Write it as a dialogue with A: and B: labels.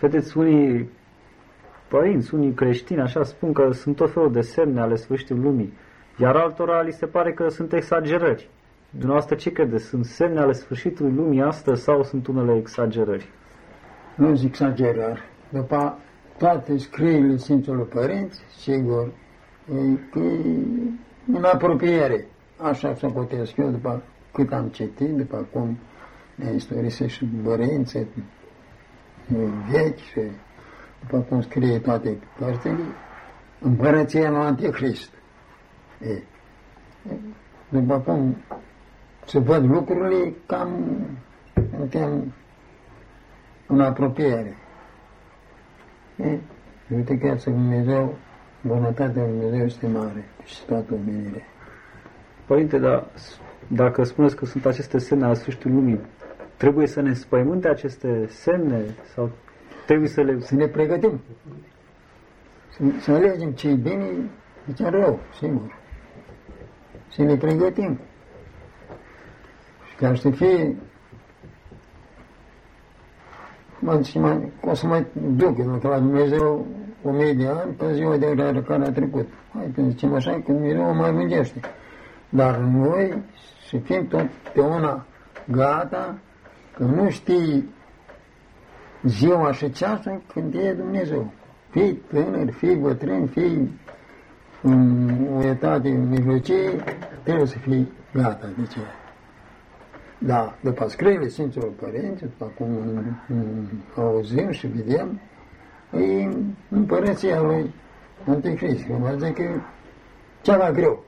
A: Vedeți, unii părinți, unii creștini, așa spun că sunt tot felul de semne ale sfârșitului lumii, iar altora li se pare că sunt exagerări. Dumneavoastră ce credeți? Sunt semne ale sfârșitului lumii astăzi sau sunt unele exagerări?
B: Nu zic exagerări. După toate scrierile Sfinților Părinți, sigur, e că e în apropiere. Așa să potesc eu după cât am citit, după cum ne istorisesc și părinții vechi și după cum scrie toate cărțile, împărăția lui Antichrist. E, după cum se văd lucrurile, cam suntem în apropiere. E, uite chiar să Dumnezeu, bunătatea lui Dumnezeu este mare și toată omenirea.
A: Părinte, dar dacă spuneți că sunt aceste semne ale sfârșitului lumii, trebuie să ne spăimânte aceste semne sau trebuie să le...
B: Să ne pregătim. Să, să alegem ce e bine, ce rău, sigur. Să ne pregătim. Și ca să fie mă, și mai, o să mai duc eu la Dumnezeu o mie de ani pe ziua de care a trecut. Hai, când zicem așa, că Dumnezeu o mai lungește. Dar noi să fim totdeauna gata, că nu știi ziua și ceasul când e Dumnezeu. Fii tânăr, fii bătrân, fii în o etate mijlocie, trebuie să fii gata de ce. Da, după scrierile Sfinților Părinți, după cum auzim și vedem, e împărăția lui Anticrist. Că mă zic că cea mai greu.